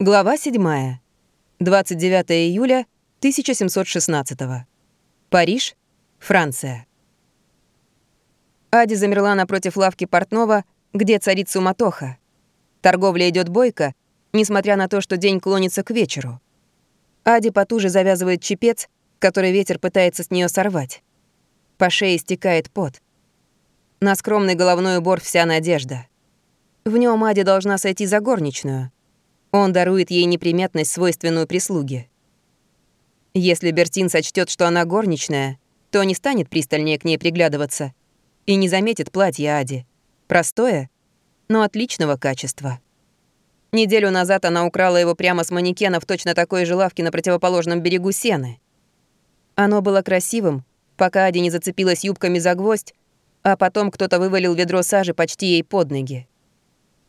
Глава 7. 29 июля 1716. Париж, Франция. Ади замерла напротив лавки портного, где царит суматоха. Торговля идет бойко, несмотря на то, что день клонится к вечеру. Ади потуже завязывает чепец, который ветер пытается с нее сорвать. По шее стекает пот. На скромный головной убор вся надежда. В нем Ади должна сойти за горничную — он дарует ей неприметность, свойственную прислуге. Если Бертин сочтет, что она горничная, то не станет пристальнее к ней приглядываться и не заметит платье Ади. Простое, но отличного качества. Неделю назад она украла его прямо с манекена в точно такой же лавке на противоположном берегу Сены. Оно было красивым, пока Ади не зацепилась юбками за гвоздь, а потом кто-то вывалил ведро сажи почти ей под ноги.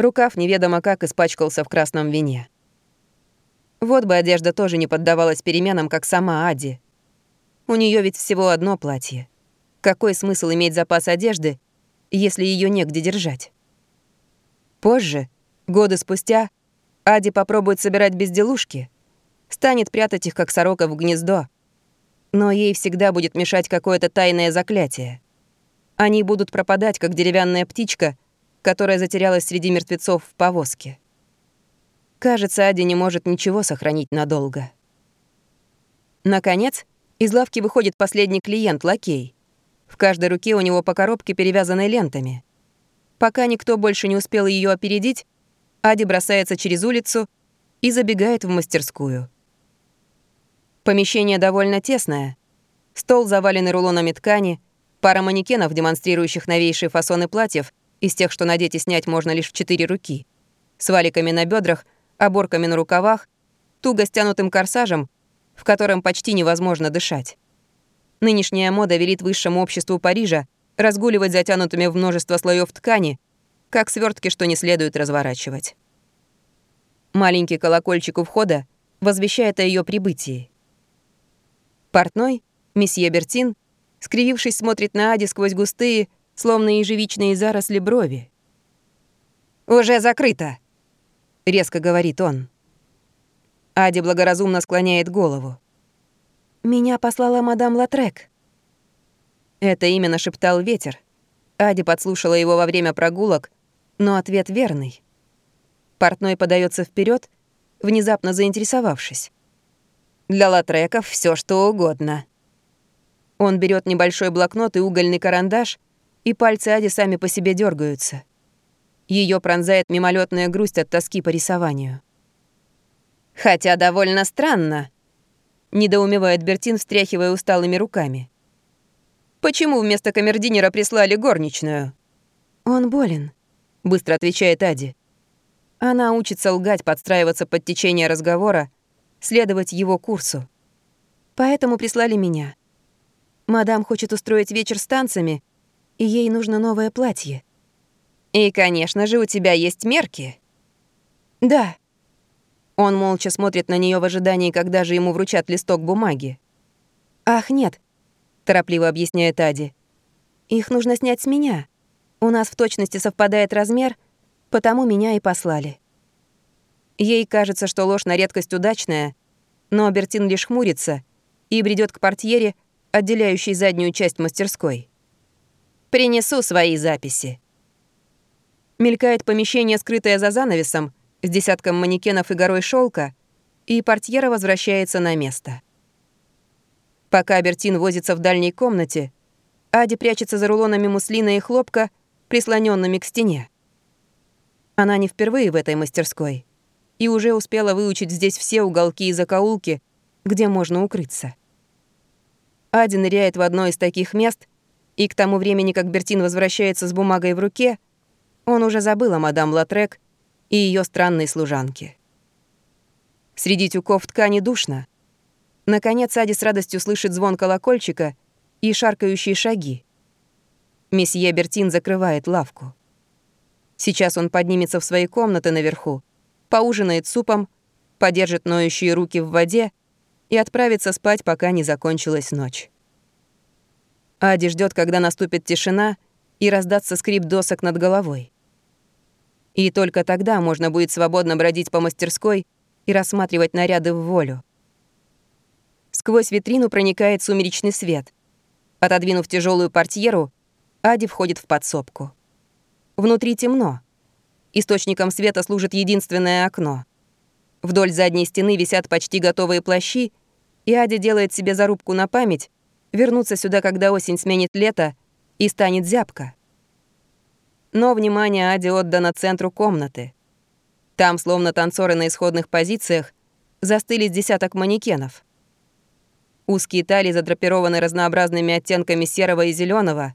Рукав неведомо как испачкался в красном вине. Вот бы одежда тоже не поддавалась переменам, как сама Ади. У нее ведь всего одно платье. Какой смысл иметь запас одежды, если ее негде держать? Позже, годы спустя, Ади попробует собирать безделушки, станет прятать их, как сорока в гнездо. Но ей всегда будет мешать какое-то тайное заклятие. Они будут пропадать, как деревянная птичка — которая затерялась среди мертвецов в повозке. Кажется, Ади не может ничего сохранить надолго. Наконец, из лавки выходит последний клиент, лакей. В каждой руке у него по коробке, перевязанной лентами. Пока никто больше не успел ее опередить, Ади бросается через улицу и забегает в мастерскую. Помещение довольно тесное. Стол заваленный рулонами ткани, пара манекенов, демонстрирующих новейшие фасоны платьев, из тех, что надеть и снять можно лишь в четыре руки, с валиками на бедрах, оборками на рукавах, туго стянутым корсажем, в котором почти невозможно дышать. Нынешняя мода велит высшему обществу Парижа разгуливать затянутыми в множество слоев ткани, как свертки, что не следует разворачивать. Маленький колокольчик у входа возвещает о ее прибытии. Портной, месье Бертин, скривившись, смотрит на Ади сквозь густые, словно ежевичные заросли брови. «Уже закрыто!» — резко говорит он. Ади благоразумно склоняет голову. «Меня послала мадам Латрек». Это имя нашептал ветер. Ади подслушала его во время прогулок, но ответ верный. Портной подается вперед, внезапно заинтересовавшись. «Для Латреков все что угодно». Он берет небольшой блокнот и угольный карандаш — и пальцы Ади сами по себе дергаются. Ее пронзает мимолетная грусть от тоски по рисованию. «Хотя довольно странно», — недоумевает Бертин, встряхивая усталыми руками. «Почему вместо камердинера прислали горничную?» «Он болен», — быстро отвечает Ади. Она учится лгать, подстраиваться под течение разговора, следовать его курсу. Поэтому прислали меня. Мадам хочет устроить вечер с танцами, и ей нужно новое платье. И, конечно же, у тебя есть мерки. Да. Он молча смотрит на нее в ожидании, когда же ему вручат листок бумаги. Ах, нет, торопливо объясняет Ади. Их нужно снять с меня. У нас в точности совпадает размер, потому меня и послали. Ей кажется, что ложь на редкость удачная, но Бертин лишь хмурится и бредет к портьере, отделяющей заднюю часть мастерской. Принесу свои записи. Мелькает помещение, скрытое за занавесом, с десятком манекенов и горой шелка, и портьера возвращается на место. Пока Бертин возится в дальней комнате, Ади прячется за рулонами муслина и хлопка, прислоненными к стене. Она не впервые в этой мастерской и уже успела выучить здесь все уголки и закоулки, где можно укрыться. Ади ныряет в одно из таких мест и к тому времени, как Бертин возвращается с бумагой в руке, он уже забыл о мадам Латрек и ее странной служанке. Среди тюков ткани душно. Наконец Ади с радостью слышит звон колокольчика и шаркающие шаги. Месье Бертин закрывает лавку. Сейчас он поднимется в свои комнаты наверху, поужинает супом, подержит ноющие руки в воде и отправится спать, пока не закончилась ночь. Ади ждет, когда наступит тишина и раздастся скрип досок над головой. И только тогда можно будет свободно бродить по мастерской и рассматривать наряды в волю. Сквозь витрину проникает сумеречный свет. Отодвинув тяжелую портьеру, Ади входит в подсобку. Внутри темно. Источником света служит единственное окно. Вдоль задней стены висят почти готовые плащи, и Ади делает себе зарубку на память вернуться сюда, когда осень сменит лето и станет зябко. Но внимание Ади отдано центру комнаты. Там, словно танцоры на исходных позициях, застыли с десяток манекенов. Узкие талии задрапированы разнообразными оттенками серого и зеленого.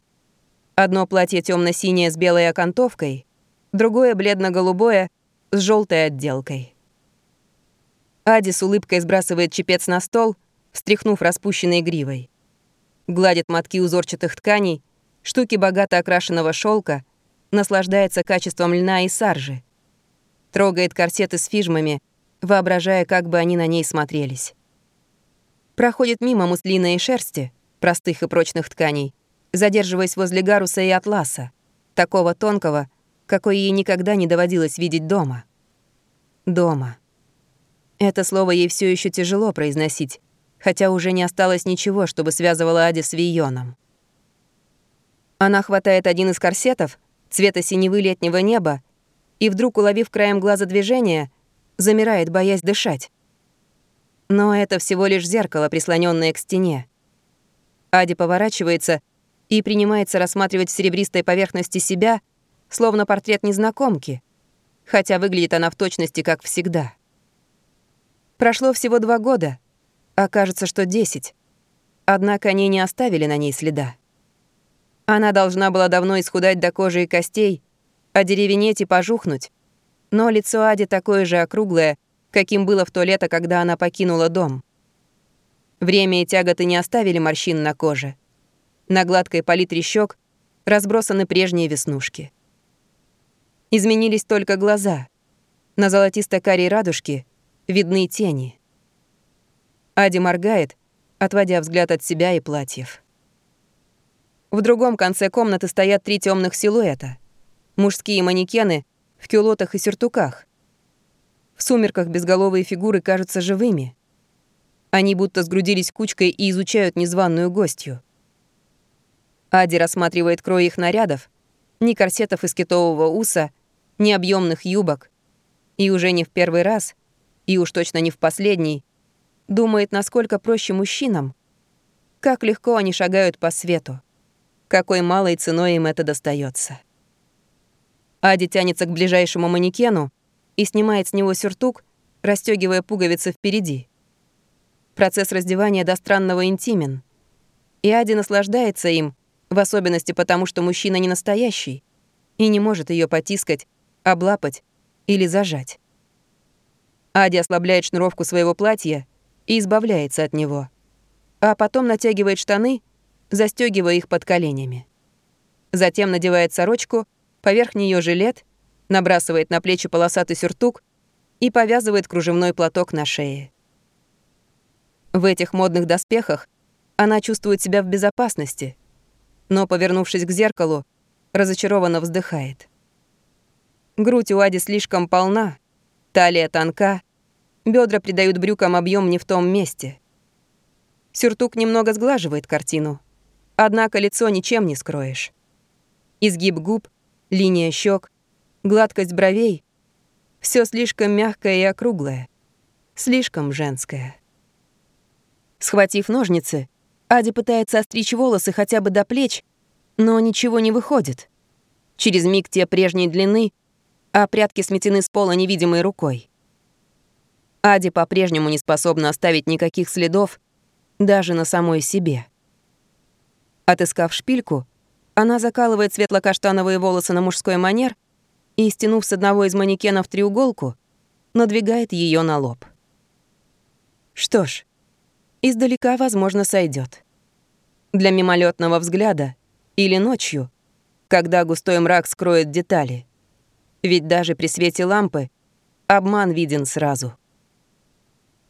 Одно платье темно синее с белой окантовкой, другое бледно-голубое с желтой отделкой. Ади с улыбкой сбрасывает чепец на стол, встряхнув распущенной гривой. Гладит мотки узорчатых тканей, штуки богато окрашенного шелка, наслаждается качеством льна и саржи. Трогает корсеты с фижмами, воображая, как бы они на ней смотрелись проходит мимо муслина и шерсти, простых и прочных тканей, задерживаясь возле гаруса и атласа, такого тонкого, какой ей никогда не доводилось видеть дома. Дома. Это слово ей все еще тяжело произносить, хотя уже не осталось ничего, чтобы связывало Ади с Вийоном. Она хватает один из корсетов, цвета синевы летнего неба, и вдруг, уловив краем глаза движение, замирает, боясь дышать. Но это всего лишь зеркало, прислоненное к стене. Ади поворачивается и принимается рассматривать в серебристой поверхности себя, словно портрет незнакомки, хотя выглядит она в точности как всегда. Прошло всего два года, а кажется, что десять. Однако они не оставили на ней следа. Она должна была давно исхудать до кожи и костей, а деревенеть и пожухнуть. Но лицо Ади такое же округлое, каким было в то лето, когда она покинула дом. Время и тяготы не оставили морщин на коже. На гладкой палитре щек разбросаны прежние веснушки. Изменились только глаза. На золотисто-карей радужке видны тени. Ади моргает, отводя взгляд от себя и платьев. В другом конце комнаты стоят три темных силуэта. Мужские манекены в кюлотах и сюртуках. В сумерках безголовые фигуры кажутся живыми. Они будто сгрудились кучкой и изучают незваную гостью. Ади рассматривает крой их нарядов, ни корсетов из китового уса, ни объемных юбок. И уже не в первый раз, и уж точно не в последний, думает, насколько проще мужчинам, как легко они шагают по свету, какой малой ценой им это достается. Ади тянется к ближайшему манекену, и снимает с него сюртук, расстегивая пуговицы впереди. Процесс раздевания до странного интимен. И Ади наслаждается им, в особенности потому, что мужчина не настоящий и не может ее потискать, облапать или зажать. Ади ослабляет шнуровку своего платья и избавляется от него, а потом натягивает штаны, застегивая их под коленями. Затем надевает сорочку, поверх нее жилет — набрасывает на плечи полосатый сюртук и повязывает кружевной платок на шее. В этих модных доспехах она чувствует себя в безопасности, но, повернувшись к зеркалу, разочарованно вздыхает. Грудь у Ади слишком полна, талия тонка, бедра придают брюкам объем не в том месте. Сюртук немного сглаживает картину, однако лицо ничем не скроешь. Изгиб губ, линия щек, гладкость бровей. Все слишком мягкое и округлое, слишком женское. Схватив ножницы, Ади пытается остричь волосы хотя бы до плеч, но ничего не выходит. Через миг те прежней длины, а прятки сметены с пола невидимой рукой. Ади по-прежнему не способна оставить никаких следов даже на самой себе. Отыскав шпильку, она закалывает светло-каштановые волосы на мужской манер и, стянув с одного из манекенов треуголку, надвигает ее на лоб. Что ж, издалека, возможно, сойдет. Для мимолетного взгляда или ночью, когда густой мрак скроет детали. Ведь даже при свете лампы обман виден сразу.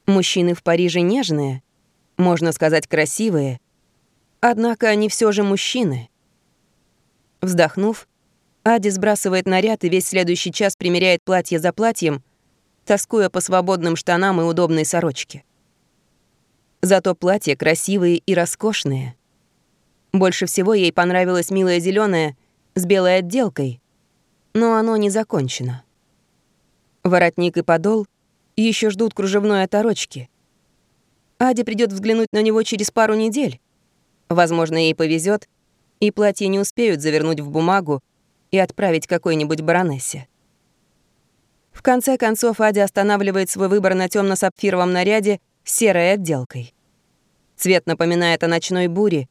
Мужчины в Париже нежные, можно сказать, красивые, однако они все же мужчины. Вздохнув, Ади сбрасывает наряд и весь следующий час примеряет платье за платьем, тоскуя по свободным штанам и удобной сорочке. Зато платья красивые и роскошные. Больше всего ей понравилось милое зеленое с белой отделкой, но оно не закончено. Воротник и подол еще ждут кружевной оторочки. Аде придет взглянуть на него через пару недель. Возможно, ей повезет, и платье не успеют завернуть в бумагу и отправить какой-нибудь баронессе. В конце концов, Ади останавливает свой выбор на темно сапфировом наряде с серой отделкой. Цвет напоминает о ночной буре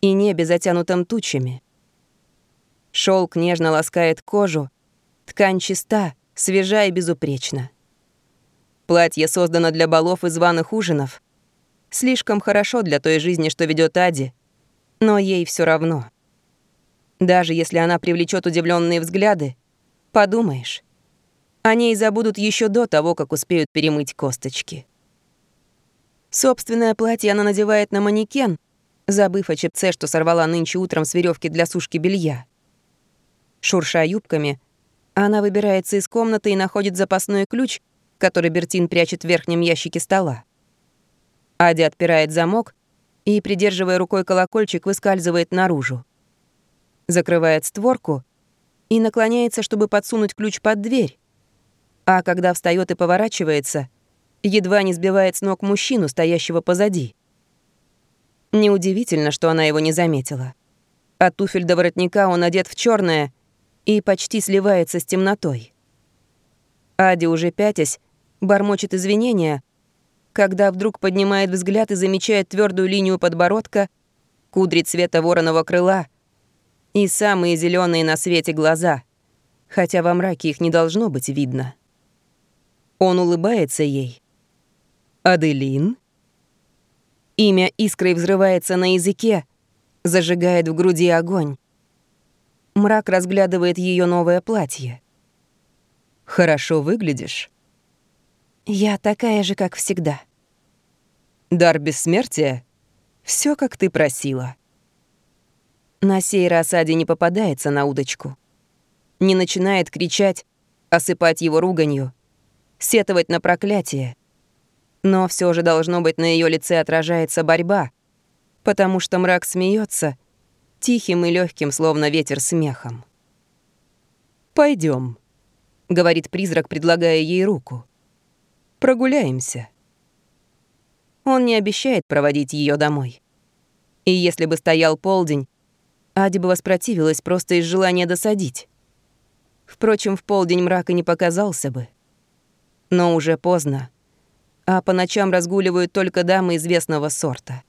и небе, затянутом тучами. Шелк нежно ласкает кожу, ткань чиста, свежа и безупречна. Платье создано для балов и званых ужинов. Слишком хорошо для той жизни, что ведет Ади, но ей все равно. Даже если она привлечет удивленные взгляды, подумаешь, о ней забудут еще до того, как успеют перемыть косточки. Собственное платье она надевает на манекен, забыв о чепце, что сорвала нынче утром с веревки для сушки белья. Шурша юбками, она выбирается из комнаты и находит запасной ключ, который Бертин прячет в верхнем ящике стола. Ади отпирает замок и, придерживая рукой колокольчик, выскальзывает наружу. Закрывает створку и наклоняется, чтобы подсунуть ключ под дверь. А когда встает и поворачивается, едва не сбивает с ног мужчину, стоящего позади. Неудивительно, что она его не заметила. От туфель до воротника он одет в черное и почти сливается с темнотой. Ади, уже пятясь, бормочет извинения, когда вдруг поднимает взгляд и замечает твердую линию подбородка, кудри цвета вороного крыла и самые зеленые на свете глаза, хотя во мраке их не должно быть видно. Он улыбается ей. «Аделин?» Имя искрой взрывается на языке, зажигает в груди огонь. Мрак разглядывает ее новое платье. «Хорошо выглядишь». «Я такая же, как всегда». «Дар бессмертия? Все, как ты просила». На сей раз Ади не попадается на удочку. Не начинает кричать, осыпать его руганью, сетовать на проклятие. Но все же должно быть на ее лице отражается борьба, потому что мрак смеется тихим и легким, словно ветер смехом. Пойдем, говорит призрак, предлагая ей руку. Прогуляемся. Он не обещает проводить ее домой. И если бы стоял полдень, Ади бы воспротивилась просто из желания досадить. Впрочем, в полдень мрака не показался бы. Но уже поздно, а по ночам разгуливают только дамы известного сорта.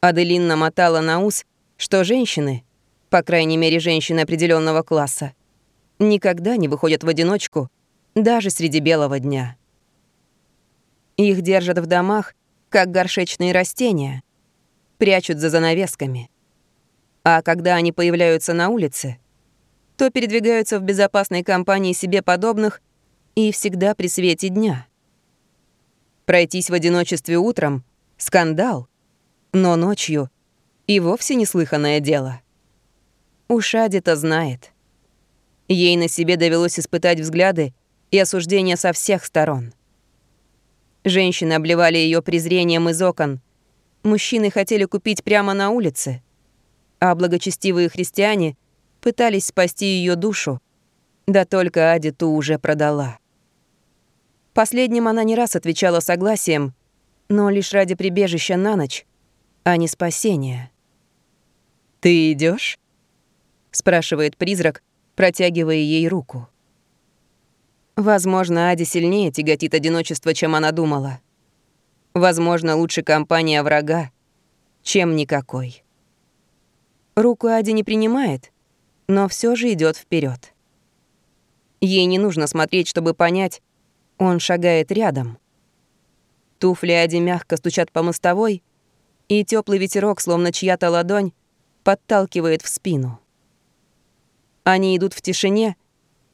Аделин намотала на ус что женщины, по крайней мере женщины определенного класса, никогда не выходят в одиночку, даже среди белого дня. Их держат в домах, как горшечные растения, прячут за занавесками. А когда они появляются на улице, то передвигаются в безопасной компании себе подобных и всегда при свете дня. Пройтись в одиночестве утром — скандал, но ночью — и вовсе неслыханное дело. Ушади-то знает. Ей на себе довелось испытать взгляды и осуждения со всех сторон. Женщины обливали ее презрением из окон, мужчины хотели купить прямо на улице, а благочестивые христиане пытались спасти ее душу, да только Ади ту уже продала. Последним она не раз отвечала согласием, но лишь ради прибежища на ночь, а не спасения. «Ты идешь? спрашивает призрак, протягивая ей руку. Возможно, Ади сильнее тяготит одиночество, чем она думала. Возможно, лучше компания врага, чем никакой. Руку Ади не принимает, но все же идет вперед. Ей не нужно смотреть, чтобы понять, он шагает рядом. Туфли Ади мягко стучат по мостовой, и теплый ветерок, словно чья-то ладонь, подталкивает в спину. Они идут в тишине,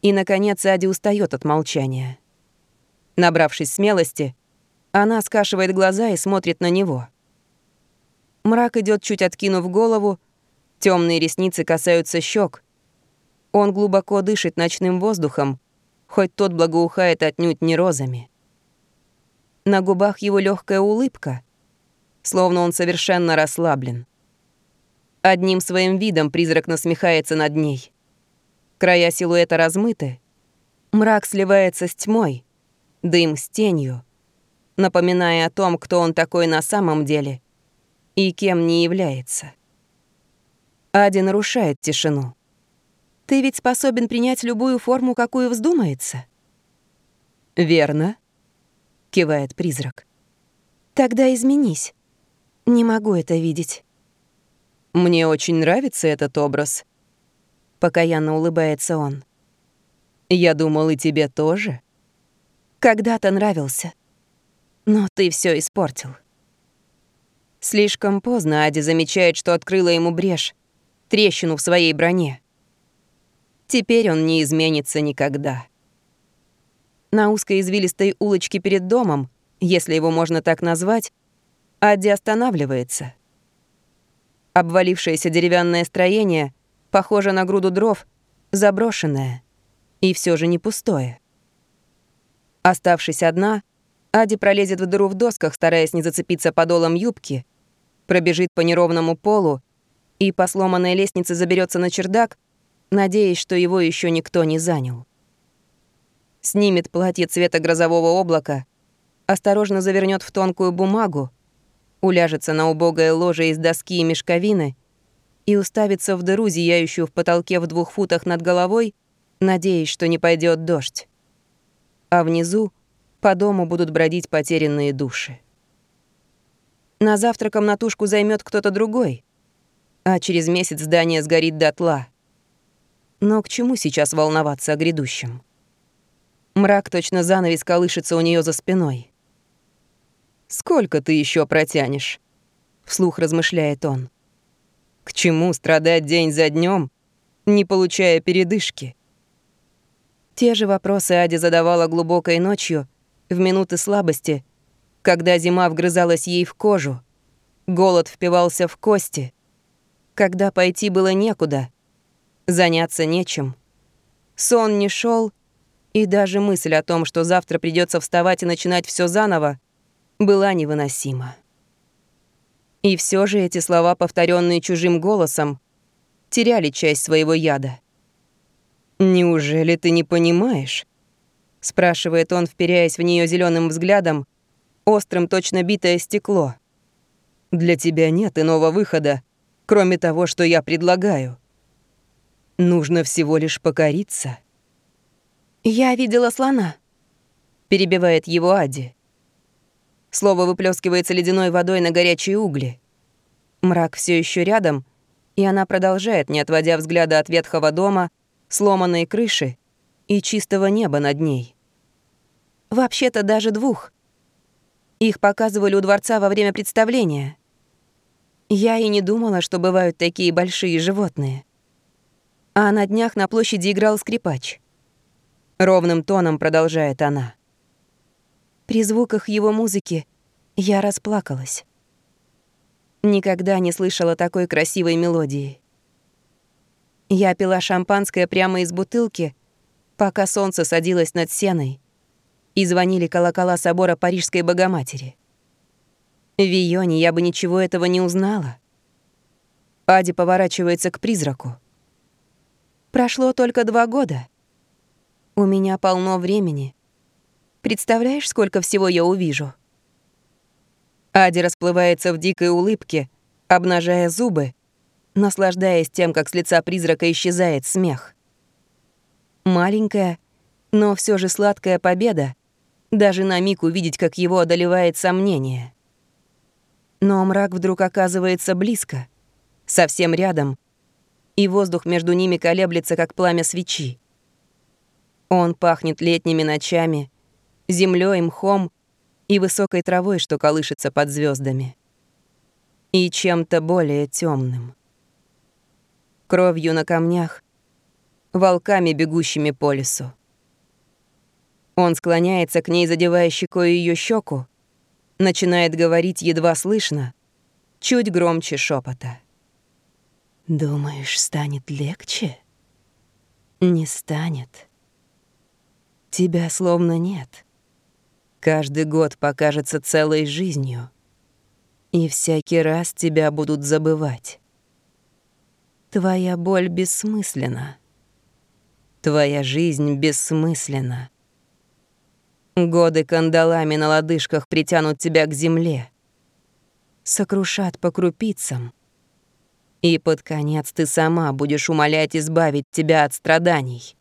и, наконец, Ади устает от молчания. Набравшись смелости, она скашивает глаза и смотрит на него. Мрак идет чуть откинув голову, темные ресницы касаются щек. Он глубоко дышит ночным воздухом, хоть тот благоухает отнюдь не розами. На губах его легкая улыбка, словно он совершенно расслаблен. Одним своим видом призрак насмехается над ней. Края силуэта размыты, мрак сливается с тьмой, дым с тенью, напоминая о том, кто он такой на самом деле и кем не является. Ади нарушает тишину. «Ты ведь способен принять любую форму, какую вздумается?» «Верно», — кивает призрак. «Тогда изменись. Не могу это видеть». «Мне очень нравится этот образ», — покаянно улыбается он. «Я думал, и тебе тоже». «Когда-то нравился. Но ты все испортил». Слишком поздно Ади замечает, что открыла ему брешь, трещину в своей броне. Теперь он не изменится никогда. На узкой извилистой улочке перед домом, если его можно так назвать, Адди останавливается. Обвалившееся деревянное строение похоже на груду дров, заброшенное и все же не пустое. Оставшись одна, Ади пролезет в дыру в досках, стараясь не зацепиться подолом юбки, пробежит по неровному полу и по сломанной лестнице заберется на чердак, надеясь, что его еще никто не занял. Снимет платье цвета грозового облака, осторожно завернет в тонкую бумагу, уляжется на убогое ложе из доски и мешковины и уставится в дыру, зияющую в потолке в двух футах над головой, надеясь, что не пойдет дождь. А внизу по дому будут бродить потерянные души. На завтра комнатушку займет кто-то другой, а через месяц здание сгорит дотла. Но к чему сейчас волноваться о грядущем? Мрак точно занавес колышется у нее за спиной. «Сколько ты еще протянешь?» — вслух размышляет он. «К чему страдать день за днем, не получая передышки?» Те же вопросы Ади задавала глубокой ночью, в минуты слабости, когда зима вгрызалась ей в кожу, голод впивался в кости, когда пойти было некуда, заняться нечем. Сон не шел, и даже мысль о том, что завтра придется вставать и начинать все заново, была невыносима. И все же эти слова, повторенные чужим голосом, теряли часть своего яда. «Неужели ты не понимаешь?» — спрашивает он, вперяясь в нее зеленым взглядом, острым точно битое стекло. «Для тебя нет иного выхода, кроме того, что я предлагаю. Нужно всего лишь покориться». «Я видела слона», — перебивает его Ади. Слово выплескивается ледяной водой на горячие угли. Мрак все еще рядом, и она продолжает, не отводя взгляда от ветхого дома, сломанной крыши и чистого неба над ней. Вообще-то даже двух. Их показывали у дворца во время представления. Я и не думала, что бывают такие большие животные. А на днях на площади играл скрипач. Ровным тоном продолжает она. При звуках его музыки я расплакалась. Никогда не слышала такой красивой мелодии. Я пила шампанское прямо из бутылки, пока солнце садилось над сеной, и звонили колокола собора Парижской Богоматери. В Вионе я бы ничего этого не узнала. Ади поворачивается к призраку. Прошло только два года. У меня полно времени. Представляешь, сколько всего я увижу? Ади расплывается в дикой улыбке, обнажая зубы, наслаждаясь тем, как с лица призрака исчезает смех. Маленькая, но все же сладкая победа, даже на миг увидеть, как его одолевает сомнение. Но мрак вдруг оказывается близко, совсем рядом, и воздух между ними колеблется, как пламя свечи. Он пахнет летними ночами, землей, мхом и высокой травой, что колышется под звездами, и чем-то более темным. Кровью на камнях, волками, бегущими по лесу. Он склоняется к ней, задевая щекой ее щеку, начинает говорить едва слышно, чуть громче шепота. «Думаешь, станет легче?» «Не станет». Тебя словно нет. Каждый год покажется целой жизнью, и всякий раз тебя будут забывать. Твоя боль бессмысленна. Твоя жизнь бессмысленна. Годы кандалами на лодыжках притянут тебя к земле, сокрушат по крупицам, и под конец ты сама будешь умолять избавить тебя от страданий.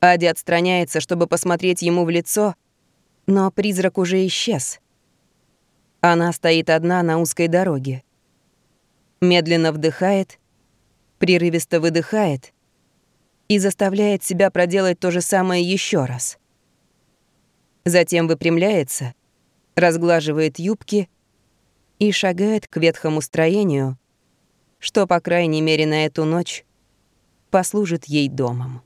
Ади отстраняется, чтобы посмотреть ему в лицо, но призрак уже исчез. Она стоит одна на узкой дороге. Медленно вдыхает, прерывисто выдыхает и заставляет себя проделать то же самое еще раз. Затем выпрямляется, разглаживает юбки и шагает к ветхому строению, что, по крайней мере, на эту ночь послужит ей домом.